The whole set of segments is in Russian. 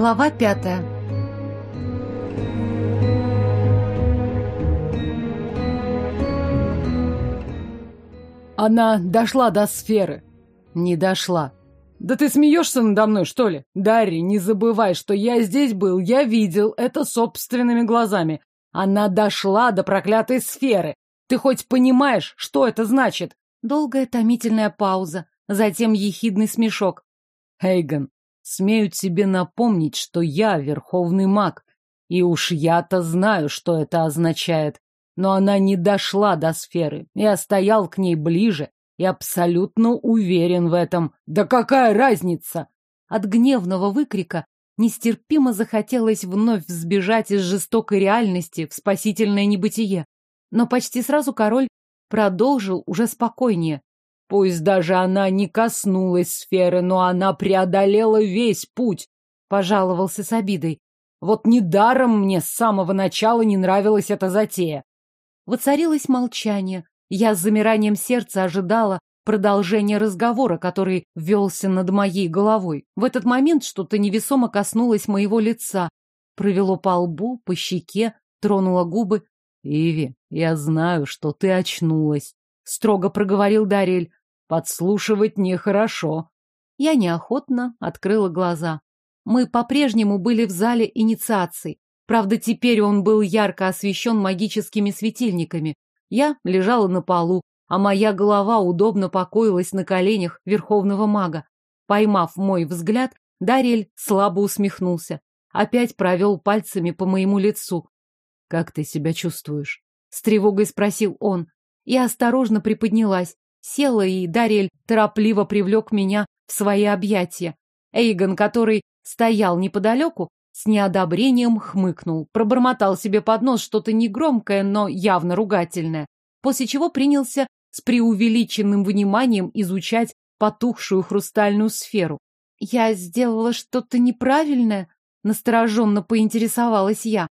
Глава пятая. Она дошла до сферы. Не дошла. Да ты смеешься надо мной, что ли? Дарри, не забывай, что я здесь был, я видел это собственными глазами. Она дошла до проклятой сферы. Ты хоть понимаешь, что это значит? Долгая томительная пауза, затем ехидный смешок. Эйгон, смеют себе напомнить, что я верховный маг. И уж я-то знаю, что это означает. Но она не дошла до сферы. Я стоял к ней ближе и абсолютно уверен в этом. Да какая разница? От гневного выкрика нестерпимо захотелось вновь сбежать из жестокой реальности в спасительное небытие. Но почти сразу король продолжил уже спокойнее. Пусть даже она не коснулась сферы, но она преодолела весь путь, пожаловался с обидой. Вот недаром мне с самого начала не нравилась эта затея. Воцарилось молчание. Я с замиранием сердца ожидала продолжения разговора, который велся над моей головой. В этот момент что-то невесомо коснулось моего лица. Провело по лбу, по щеке, тронуло губы. «Иви, я знаю, что ты очнулась», — строго проговорил Дарель. Подслушивать нехорошо. Я неохотно открыла глаза. Мы по-прежнему были в зале инициаций. Правда, теперь он был ярко освещен магическими светильниками. Я лежала на полу, а моя голова удобно покоилась на коленях верховного мага. Поймав мой взгляд, Дарель слабо усмехнулся. Опять провел пальцами по моему лицу. «Как ты себя чувствуешь?» — с тревогой спросил он. Я осторожно приподнялась. Села, и Дарель торопливо привлек меня в свои объятия. Эйгон, который стоял неподалеку, с неодобрением хмыкнул, пробормотал себе под нос что-то негромкое, но явно ругательное, после чего принялся с преувеличенным вниманием изучать потухшую хрустальную сферу. «Я сделала что-то неправильное?» — настороженно поинтересовалась я.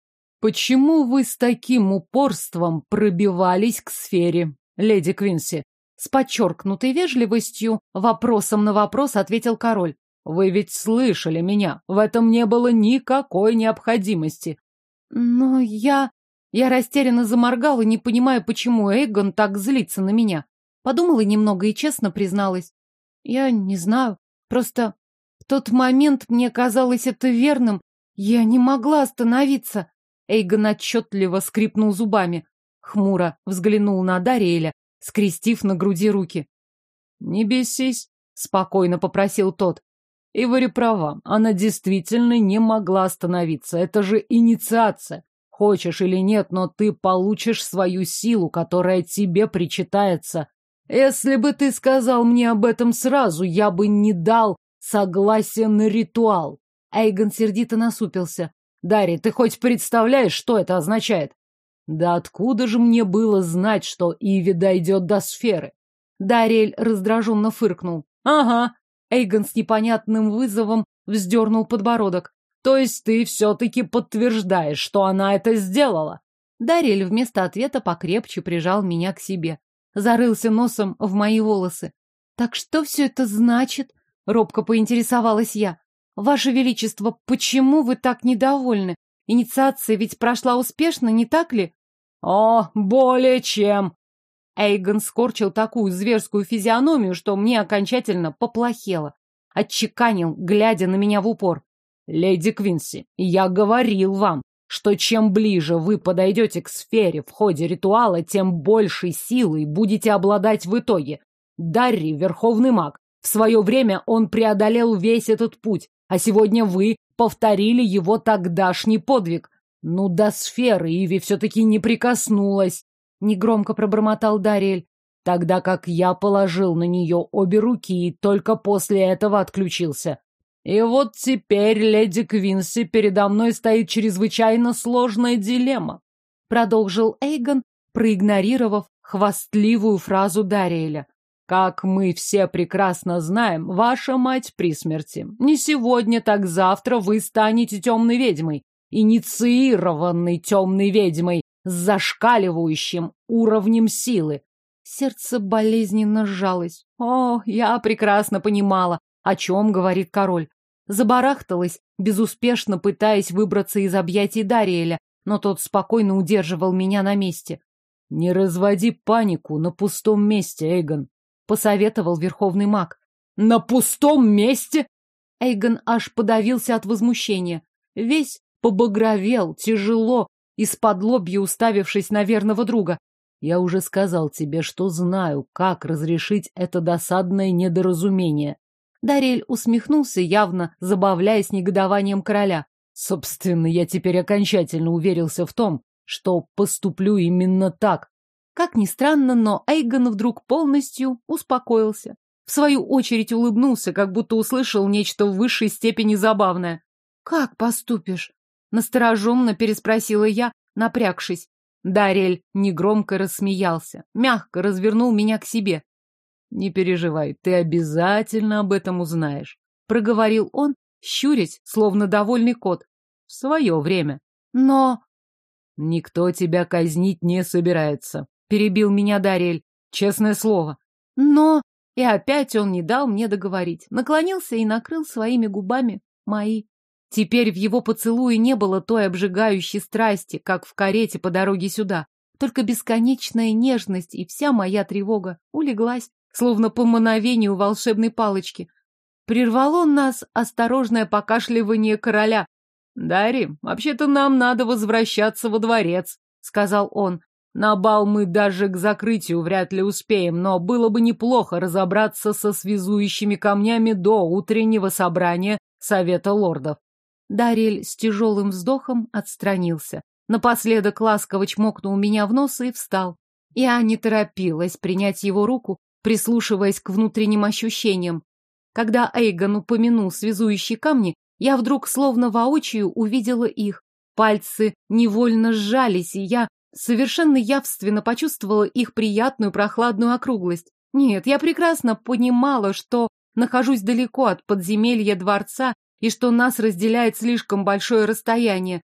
«Почему вы с таким упорством пробивались к сфере, леди Квинси?» С подчеркнутой вежливостью вопросом на вопрос ответил король. «Вы ведь слышали меня. В этом не было никакой необходимости». «Но я...» Я растерянно заморгала, не понимая, почему Эйгон так злится на меня. Подумала немного и честно призналась. «Я не знаю. Просто в тот момент мне казалось это верным. Я не могла остановиться». Эйгон отчетливо скрипнул зубами. Хмуро взглянул на Дариэля, скрестив на груди руки. «Не бесись», — спокойно попросил тот. Ивори права, она действительно не могла остановиться. Это же инициация. Хочешь или нет, но ты получишь свою силу, которая тебе причитается. Если бы ты сказал мне об этом сразу, я бы не дал согласия на ритуал. Эйгон сердито насупился. Дарри, ты хоть представляешь, что это означает? Да откуда же мне было знать, что Иви дойдет до сферы? Дарель раздраженно фыркнул. Ага. Эйгон с непонятным вызовом вздернул подбородок. То есть ты все-таки подтверждаешь, что она это сделала? Дарель вместо ответа покрепче прижал меня к себе. Зарылся носом в мои волосы. Так что все это значит? Робко поинтересовалась я. Ваше Величество, почему вы так недовольны? инициация ведь прошла успешно, не так ли? О, более чем. Эйгон скорчил такую зверскую физиономию, что мне окончательно поплохело. Отчеканил, глядя на меня в упор. Леди Квинси, я говорил вам, что чем ближе вы подойдете к сфере в ходе ритуала, тем большей силой будете обладать в итоге. Дарри — верховный маг. В свое время он преодолел весь этот путь. А сегодня вы повторили его тогдашний подвиг. Ну, до сферы Иви все-таки не прикоснулась, — негромко пробормотал Дарель, тогда как я положил на нее обе руки и только после этого отключился. И вот теперь леди Квинси передо мной стоит чрезвычайно сложная дилемма, — продолжил Эйгон, проигнорировав хвастливую фразу Дариэля. Как мы все прекрасно знаем, ваша мать при смерти. Не сегодня, так завтра вы станете темной ведьмой, инициированной темной ведьмой с зашкаливающим уровнем силы. Сердце болезненно сжалось. О, я прекрасно понимала, о чем говорит король. Забарахталась, безуспешно пытаясь выбраться из объятий Дариэля, но тот спокойно удерживал меня на месте. «Не разводи панику на пустом месте, Эйгон. — посоветовал верховный маг. «На пустом месте!» Эйгон аж подавился от возмущения. Весь побагровел, тяжело, из-под лобья уставившись на верного друга. «Я уже сказал тебе, что знаю, как разрешить это досадное недоразумение». Дарель усмехнулся, явно забавляясь негодованием короля. «Собственно, я теперь окончательно уверился в том, что поступлю именно так. Как ни странно, но Эйгон вдруг полностью успокоился. В свою очередь улыбнулся, как будто услышал нечто в высшей степени забавное. «Как поступишь?» — настороженно переспросила я, напрягшись. Дарель негромко рассмеялся, мягко развернул меня к себе. «Не переживай, ты обязательно об этом узнаешь», — проговорил он, щурясь, словно довольный кот. «В свое время. Но...» «Никто тебя казнить не собирается», — перебил меня Дарель. «Честное слово». «Но...» И опять он не дал мне договорить. Наклонился и накрыл своими губами мои. Теперь в его поцелуе не было той обжигающей страсти, как в карете по дороге сюда. Только бесконечная нежность и вся моя тревога улеглась, словно по мановению волшебной палочки. Прервало нас осторожное покашливание короля. «Дари, вообще-то нам надо возвращаться во дворец», — сказал он. На бал мы даже к закрытию вряд ли успеем, но было бы неплохо разобраться со связующими камнями до утреннего собрания Совета Лордов. Дарель с тяжелым вздохом отстранился. Напоследок ласково чмокнул меня в нос и встал. Я не торопилась принять его руку, прислушиваясь к внутренним ощущениям. Когда Эйгон упомянул связующие камни, я вдруг словно воочию увидела их. Пальцы невольно сжались, и я совершенно явственно почувствовала их приятную прохладную округлость. Нет, я прекрасно понимала, что нахожусь далеко от подземелья дворца и что нас разделяет слишком большое расстояние.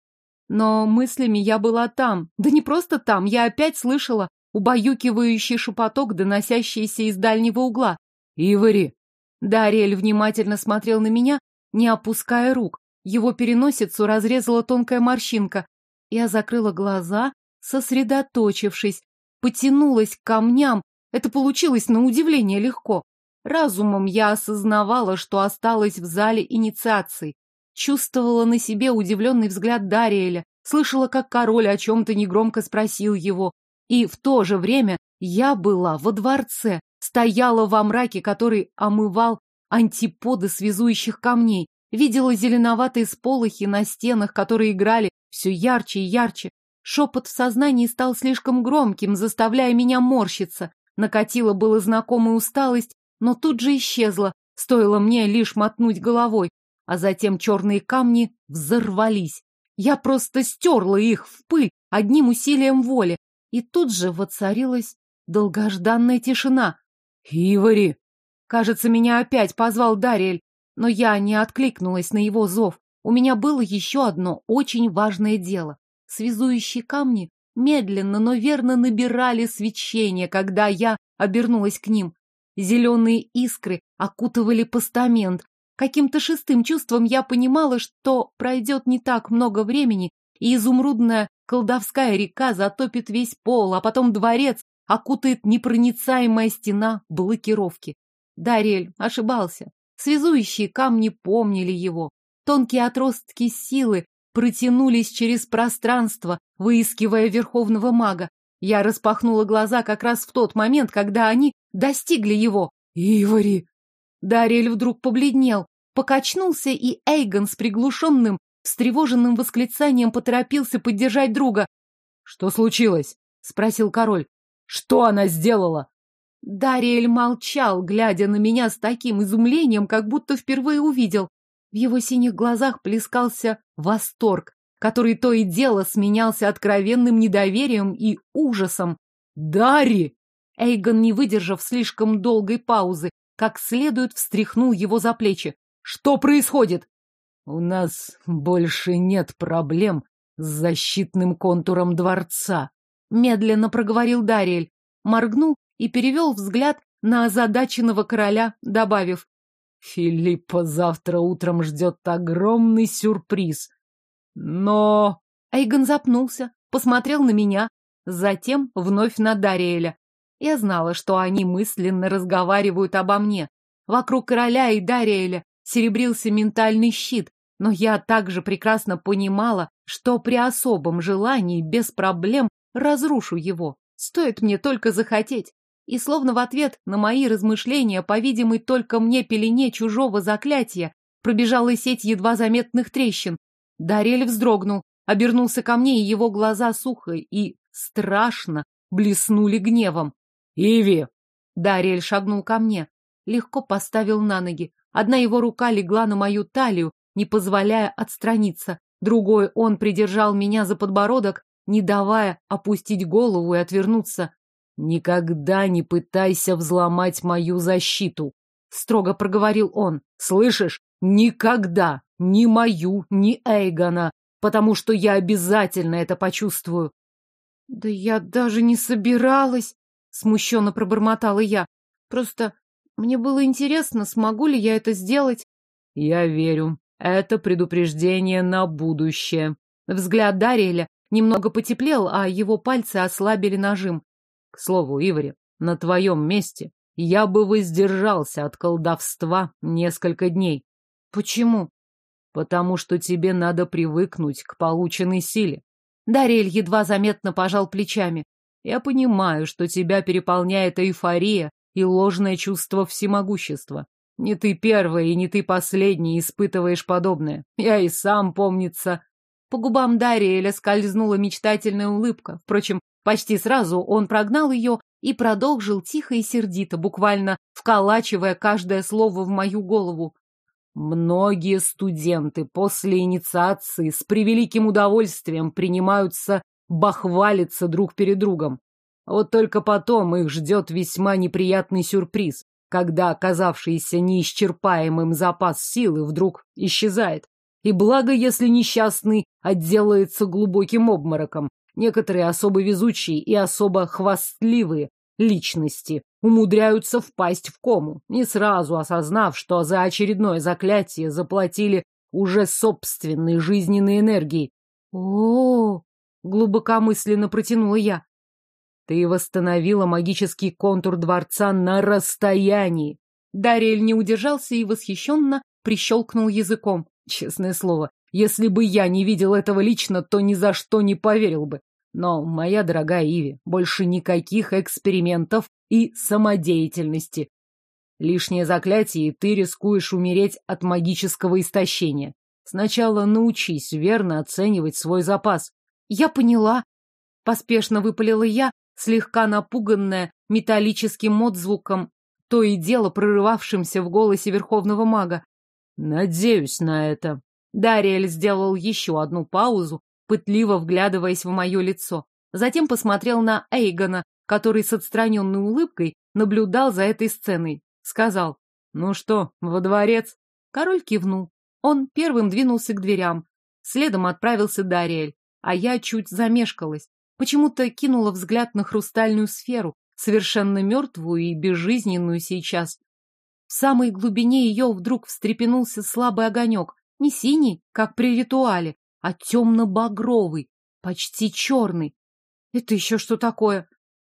Но мыслями я была там. Да не просто там, я опять слышала убаюкивающий шепоток, доносящийся из дальнего угла. «Ивари!» Дариэль внимательно смотрел на меня, не опуская рук. Его переносицу разрезала тонкая морщинка. Я закрыла глаза сосредоточившись, потянулась к камням. Это получилось на удивление легко. Разумом я осознавала, что осталась в зале инициации. Чувствовала на себе удивленный взгляд Дариэля, слышала, как король о чем-то негромко спросил его. И в то же время я была во дворце, стояла во мраке, который омывал антиподы связующих камней, видела зеленоватые сполохи на стенах, которые играли все ярче и ярче, Шепот в сознании стал слишком громким, заставляя меня морщиться. Накатила была знакомая усталость, но тут же исчезла, стоило мне лишь мотнуть головой, а затем черные камни взорвались. Я просто стерла их в пыль одним усилием воли, и тут же воцарилась долгожданная тишина. «Ивари!» Кажется, меня опять позвал Дарриэль, но я не откликнулась на его зов. У меня было еще одно очень важное дело. Связующие камни медленно, но верно набирали свечение, когда я обернулась к ним. Зеленые искры окутывали постамент. Каким-то шестым чувством я понимала, что пройдет не так много времени, и изумрудная колдовская река затопит весь пол, а потом дворец окутает непроницаемая стена блокировки. Дарель ошибался. Связующие камни помнили его. Тонкие отростки силы протянулись через пространство, выискивая верховного мага. Я распахнула глаза как раз в тот момент, когда они достигли его. «Ивари!» Дарель вдруг побледнел, покачнулся, и Эйгон с приглушенным, встревоженным восклицанием поторопился поддержать друга. «Что случилось?» — спросил король. «Что она сделала?» Дариэль молчал, глядя на меня с таким изумлением, как будто впервые увидел. В его синих глазах плескался восторг, который то и дело сменялся откровенным недоверием и ужасом. «Дарри!» Эйгон, не выдержав слишком долгой паузы, как следует встряхнул его за плечи. «Что происходит?» «У нас больше нет проблем с защитным контуром дворца», — медленно проговорил Дариэль, моргнул и перевел взгляд на озадаченного короля, добавив Филиппа завтра утром ждет огромный сюрприз. Но... Айган запнулся, посмотрел на меня, затем вновь на Дариэля. Я знала, что они мысленно разговаривают обо мне. Вокруг короля и Дариэля серебрился ментальный щит, но я также прекрасно понимала, что при особом желании без проблем разрушу его. Стоит мне только захотеть и словно в ответ на мои размышления, по видимой только мне пелене чужого заклятия, пробежала сеть едва заметных трещин. Дарель вздрогнул, обернулся ко мне, и его глаза сухо и страшно блеснули гневом. «Иви!» Дарель шагнул ко мне, легко поставил на ноги. Одна его рука легла на мою талию, не позволяя отстраниться. Другой он придержал меня за подбородок, не давая опустить голову и отвернуться. «Никогда не пытайся взломать мою защиту», — строго проговорил он. «Слышишь? Никогда! Ни мою, ни Эйгона, потому что я обязательно это почувствую». «Да я даже не собиралась», — смущенно пробормотала я. «Просто мне было интересно, смогу ли я это сделать». «Я верю. Это предупреждение на будущее». Взгляд Дариэля немного потеплел, а его пальцы ослабили нажим слову, Иври, на твоем месте я бы воздержался от колдовства несколько дней. Почему? Потому что тебе надо привыкнуть к полученной силе. Дарель едва заметно пожал плечами. Я понимаю, что тебя переполняет эйфория и ложное чувство всемогущества. Не ты первый и не ты последний испытываешь подобное. Я и сам, помнится. По губам Дариэля скользнула мечтательная улыбка, впрочем, Почти сразу он прогнал ее и продолжил тихо и сердито, буквально вколачивая каждое слово в мою голову. Многие студенты после инициации с превеликим удовольствием принимаются бахвалиться друг перед другом. Вот только потом их ждет весьма неприятный сюрприз, когда оказавшийся неисчерпаемым запас силы вдруг исчезает. И благо, если несчастный отделается глубоким обмороком, Некоторые особо везучие и особо хвастливые личности умудряются впасть в кому, не сразу осознав, что за очередное заклятие заплатили уже собственной жизненной энергией. О, -о, -о глубокомысленно протянула я. Ты восстановила магический контур дворца на расстоянии. Дарель не удержался и восхищенно прищелкнул языком. Честное слово, если бы я не видел этого лично, то ни за что не поверил бы. Но моя дорогая Иви, больше никаких экспериментов и самодеятельности. Лишнее заклятие, и ты рискуешь умереть от магического истощения. Сначала научись верно оценивать свой запас. Я поняла. Поспешно выпалила я, слегка напуганная металлическим отзвуком, то и дело прорывавшимся в голосе верховного мага. Надеюсь на это. Дариэль сделал еще одну паузу, пытливо вглядываясь в мое лицо. Затем посмотрел на Эйгона, который с отстраненной улыбкой наблюдал за этой сценой. Сказал, «Ну что, во дворец?» Король кивнул. Он первым двинулся к дверям. Следом отправился Дариэль, а я чуть замешкалась. Почему-то кинула взгляд на хрустальную сферу, совершенно мертвую и безжизненную сейчас. В самой глубине ее вдруг встрепенулся слабый огонек, не синий, как при ритуале, а темно-багровый, почти черный. Это еще что такое?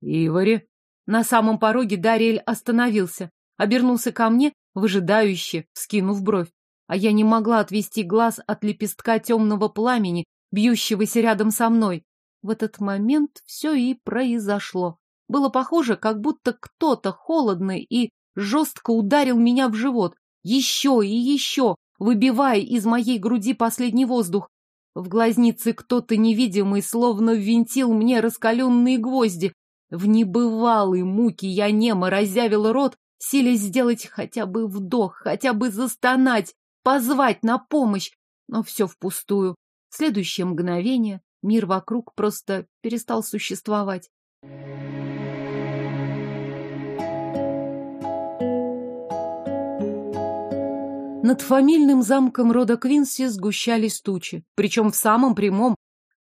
Ивари. На самом пороге Дариэль остановился, обернулся ко мне, выжидающе, вскинув бровь. А я не могла отвести глаз от лепестка темного пламени, бьющегося рядом со мной. В этот момент все и произошло. Было похоже, как будто кто-то холодный и жестко ударил меня в живот, еще и еще, выбивая из моей груди последний воздух, в глазнице кто-то невидимый словно ввинтил мне раскаленные гвозди. В небывалой муке я немо разявила рот, силясь сделать хотя бы вдох, хотя бы застонать, позвать на помощь, но все впустую. В следующее мгновение мир вокруг просто перестал существовать. Над фамильным замком рода Квинси сгущались тучи, причем в самом прямом,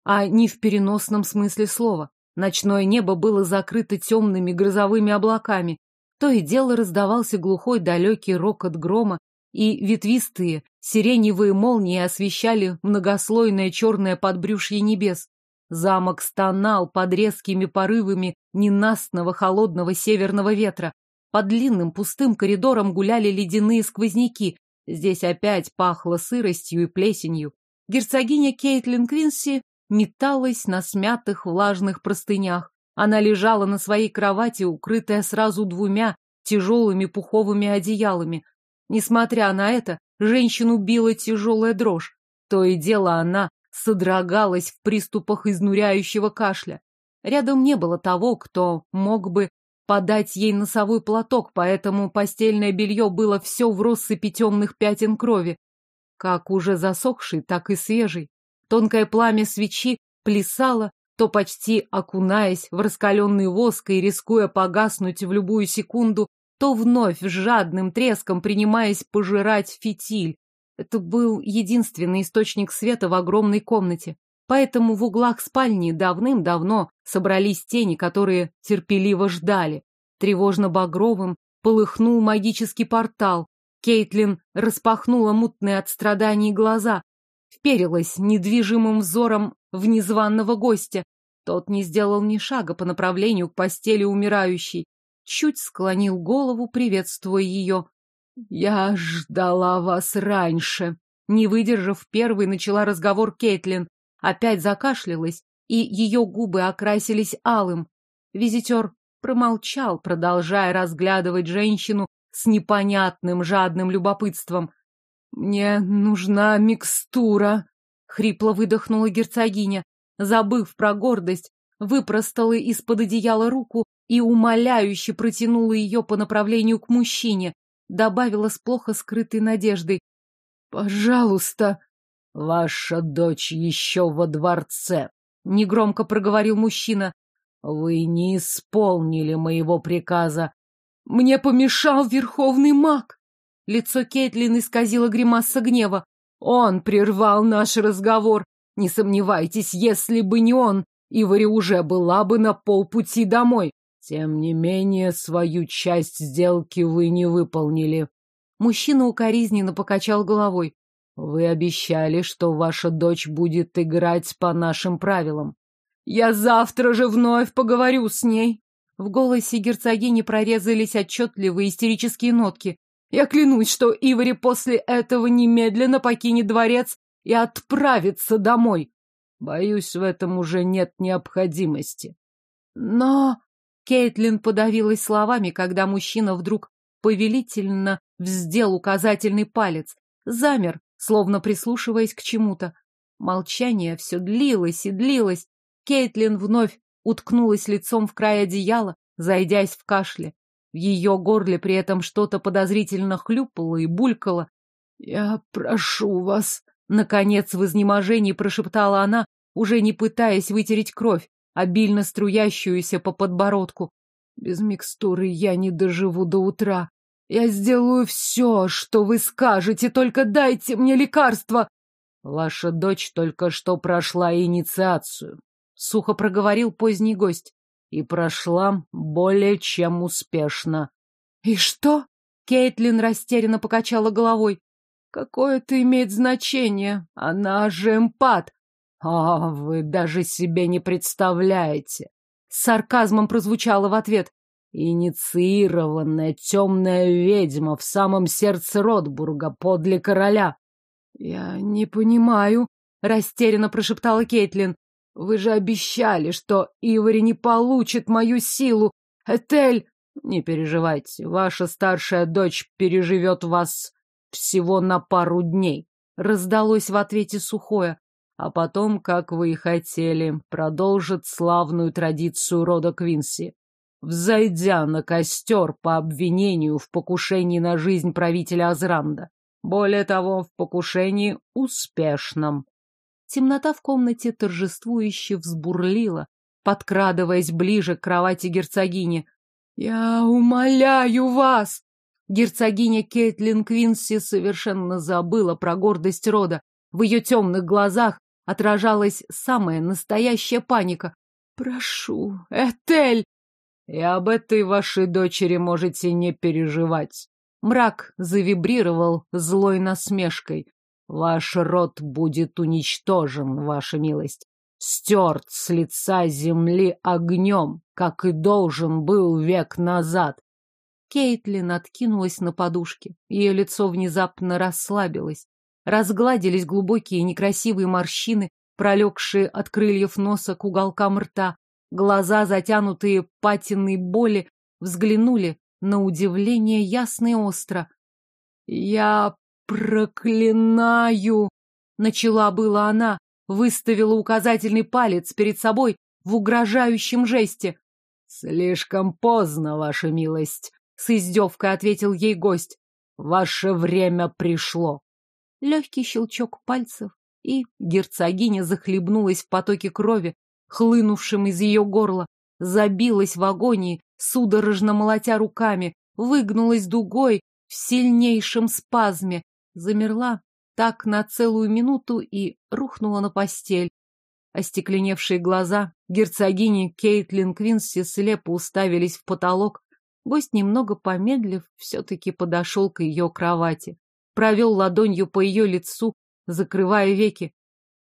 а не в переносном смысле слова. Ночное небо было закрыто темными грозовыми облаками. То и дело раздавался глухой далекий рокот грома, и ветвистые сиреневые молнии освещали многослойное черное подбрюшье небес. Замок стонал под резкими порывами ненастного холодного северного ветра. По длинным пустым коридорам гуляли ледяные сквозняки, Здесь опять пахло сыростью и плесенью. Герцогиня Кейтлин Квинси металась на смятых влажных простынях. Она лежала на своей кровати, укрытая сразу двумя тяжелыми пуховыми одеялами. Несмотря на это, женщину била тяжелая дрожь. То и дело она содрогалась в приступах изнуряющего кашля. Рядом не было того, кто мог бы подать ей носовой платок, поэтому постельное белье было все в россыпи темных пятен крови, как уже засохший, так и свежий. Тонкое пламя свечи плясало, то почти окунаясь в раскаленный воск и рискуя погаснуть в любую секунду, то вновь с жадным треском принимаясь пожирать фитиль. Это был единственный источник света в огромной комнате. Поэтому в углах спальни давным-давно собрались тени, которые терпеливо ждали. Тревожно-багровым полыхнул магический портал. Кейтлин распахнула мутные от страданий глаза, вперилась недвижимым взором в незваного гостя. Тот не сделал ни шага по направлению к постели умирающей, чуть склонил голову, приветствуя ее. «Я ждала вас раньше», — не выдержав первой, начала разговор Кейтлин. опять закашлялась, и ее губы окрасились алым. Визитер промолчал, продолжая разглядывать женщину с непонятным жадным любопытством. «Мне нужна микстура», — хрипло выдохнула герцогиня, забыв про гордость, выпростала из-под одеяла руку и умоляюще протянула ее по направлению к мужчине, добавила с плохо скрытой надеждой. «Пожалуйста». «Ваша дочь еще во дворце», — негромко проговорил мужчина. «Вы не исполнили моего приказа. Мне помешал верховный маг». Лицо Кейтлин исказило гримаса гнева. «Он прервал наш разговор. Не сомневайтесь, если бы не он, Ивари уже была бы на полпути домой. Тем не менее, свою часть сделки вы не выполнили». Мужчина укоризненно покачал головой. Вы обещали, что ваша дочь будет играть по нашим правилам. Я завтра же вновь поговорю с ней. В голосе герцогини прорезались отчетливые истерические нотки. Я клянусь, что Ивари после этого немедленно покинет дворец и отправится домой. Боюсь, в этом уже нет необходимости. Но... Кейтлин подавилась словами, когда мужчина вдруг повелительно вздел указательный палец, замер, словно прислушиваясь к чему-то. Молчание все длилось и длилось. Кейтлин вновь уткнулась лицом в край одеяла, зайдясь в кашле. В ее горле при этом что-то подозрительно хлюпало и булькало. «Я прошу вас», — наконец в изнеможении прошептала она, уже не пытаясь вытереть кровь, обильно струящуюся по подбородку. «Без микстуры я не доживу до утра. Я сделаю все, что вы скажете, только дайте мне лекарство. Ваша дочь только что прошла инициацию, — сухо проговорил поздний гость, — и прошла более чем успешно. — И что? — Кейтлин растерянно покачала головой. — Какое это имеет значение? Она же эмпат. — А, вы даже себе не представляете! — с сарказмом прозвучало в ответ инициированная темная ведьма в самом сердце Ротбурга, подле короля. — Я не понимаю, — растерянно прошептала Кейтлин. — Вы же обещали, что Ивари не получит мою силу. Этель! — Не переживайте, ваша старшая дочь переживет вас всего на пару дней, — раздалось в ответе сухое. А потом, как вы и хотели, продолжит славную традицию рода Квинси взойдя на костер по обвинению в покушении на жизнь правителя Азранда. Более того, в покушении успешном. Темнота в комнате торжествующе взбурлила, подкрадываясь ближе к кровати герцогини. «Я умоляю вас!» Герцогиня Кейтлин Квинси совершенно забыла про гордость рода. В ее темных глазах отражалась самая настоящая паника. «Прошу, Этель, и об этой вашей дочери можете не переживать. Мрак завибрировал злой насмешкой. Ваш род будет уничтожен, ваша милость. Стерт с лица земли огнем, как и должен был век назад. Кейтлин откинулась на подушке. Ее лицо внезапно расслабилось. Разгладились глубокие некрасивые морщины, пролегшие от крыльев носа к уголкам рта. Глаза, затянутые патиной боли, взглянули на удивление ясно и остро. «Я проклинаю!» — начала была она, выставила указательный палец перед собой в угрожающем жесте. «Слишком поздно, ваша милость!» — с издевкой ответил ей гость. «Ваше время пришло!» Легкий щелчок пальцев, и герцогиня захлебнулась в потоке крови, хлынувшим из ее горла, забилась в агонии, судорожно молотя руками, выгнулась дугой в сильнейшем спазме, замерла так на целую минуту и рухнула на постель. Остекленевшие глаза герцогини Кейтлин Квинси слепо уставились в потолок. Гость, немного помедлив, все-таки подошел к ее кровати. Провел ладонью по ее лицу, закрывая веки,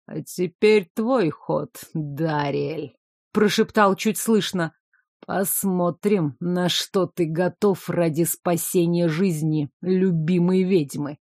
а «Теперь твой ход, Дариэль», — прошептал чуть слышно. «Посмотрим, на что ты готов ради спасения жизни любимой ведьмы».